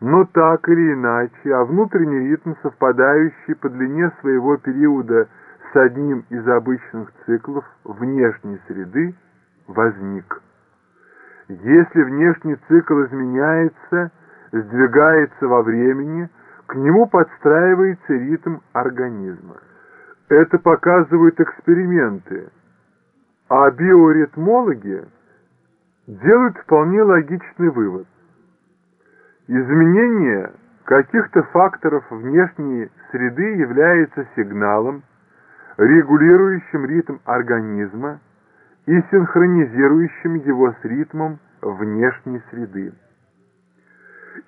Но так или иначе, а внутренний ритм, совпадающий по длине своего периода с одним из обычных циклов внешней среды, возник. Если внешний цикл изменяется, сдвигается во времени, к нему подстраивается ритм организма. Это показывают эксперименты, а биоритмологи делают вполне логичный вывод. Изменение каких-то факторов внешней среды является сигналом, регулирующим ритм организма и синхронизирующим его с ритмом внешней среды.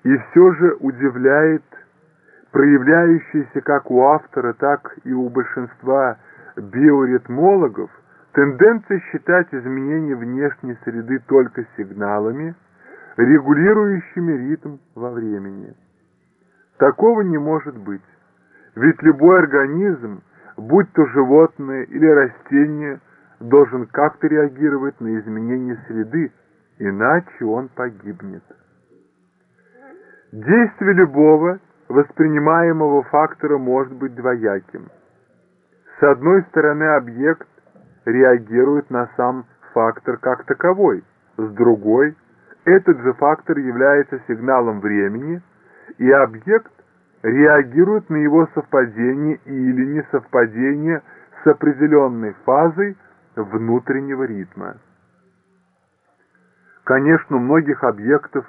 И все же удивляет проявляющаяся как у автора, так и у большинства биоритмологов тенденция считать изменения внешней среды только сигналами, регулирующими ритм во времени. Такого не может быть, ведь любой организм, будь то животное или растение, должен как-то реагировать на изменения среды, иначе он погибнет. Действие любого воспринимаемого фактора может быть двояким. С одной стороны, объект реагирует на сам фактор как таковой, с другой, этот же фактор является сигналом времени, и объект реагирует на его совпадение или несовпадение с определенной фазой внутреннего ритма. Конечно, у многих объектов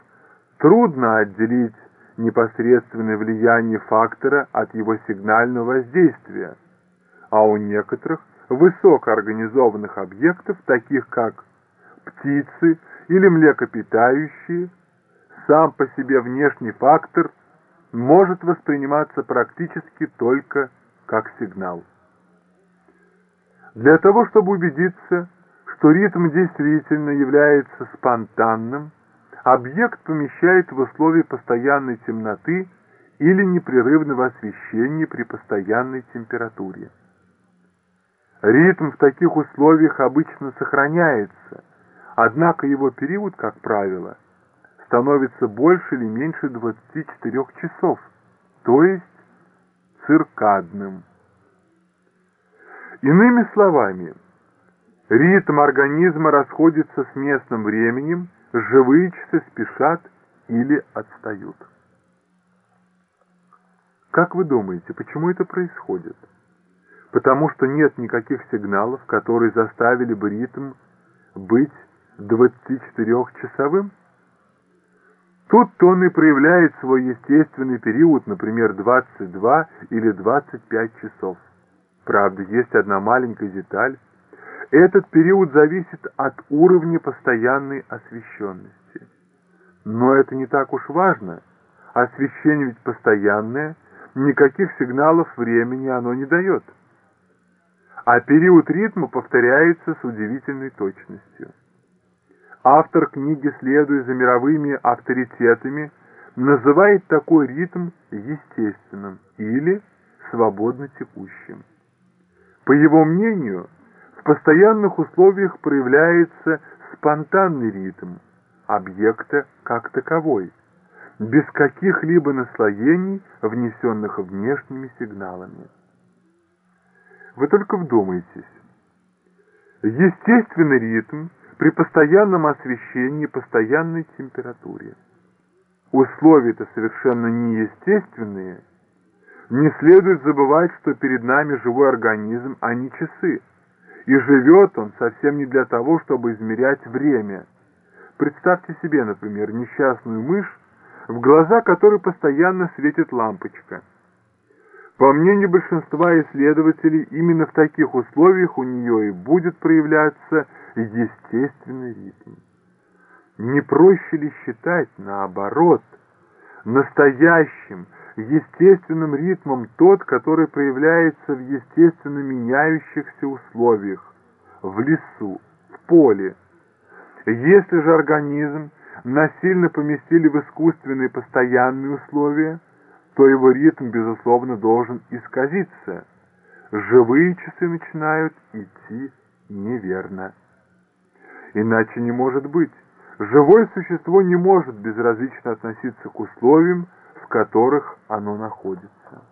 трудно отделить непосредственное влияние фактора от его сигнального воздействия, а у некоторых высокоорганизованных объектов, таких как птицы или млекопитающие, сам по себе внешний фактор может восприниматься практически только как сигнал. Для того, чтобы убедиться, что ритм действительно является спонтанным, объект помещает в условия постоянной темноты или непрерывного освещения при постоянной температуре. Ритм в таких условиях обычно сохраняется, однако его период, как правило, становится больше или меньше 24 часов, то есть циркадным. Иными словами, ритм организма расходится с местным временем, живые часы спешат или отстают. Как вы думаете, почему это происходит? Потому что нет никаких сигналов, которые заставили бы ритм быть 24-часовым? Тут он и проявляет свой естественный период, например, 22 или 25 часов. Правда, есть одна маленькая деталь. Этот период зависит от уровня постоянной освещенности. Но это не так уж важно. Освещение ведь постоянное, никаких сигналов времени оно не дает. А период ритма повторяется с удивительной точностью. Автор книги, следуя за мировыми авторитетами, называет такой ритм естественным или свободно текущим. По его мнению, в постоянных условиях проявляется спонтанный ритм объекта как таковой, без каких-либо наслоений, внесенных внешними сигналами. Вы только вдумайтесь. Естественный ритм при постоянном освещении постоянной температуре. Условия-то совершенно неестественные. Не следует забывать, что перед нами живой организм, а не часы. И живет он совсем не для того, чтобы измерять время. Представьте себе, например, несчастную мышь, в глаза которой постоянно светит лампочка. По мнению большинства исследователей, именно в таких условиях у нее и будет проявляться естественный ритм. Не проще ли считать, наоборот, настоящим, естественным ритмом тот, который проявляется в естественно меняющихся условиях, в лесу, в поле. Если же организм насильно поместили в искусственные постоянные условия, то его ритм, безусловно, должен исказиться. Живые часы начинают идти неверно. Иначе не может быть. Живое существо не может безразлично относиться к условиям, в которых оно находится.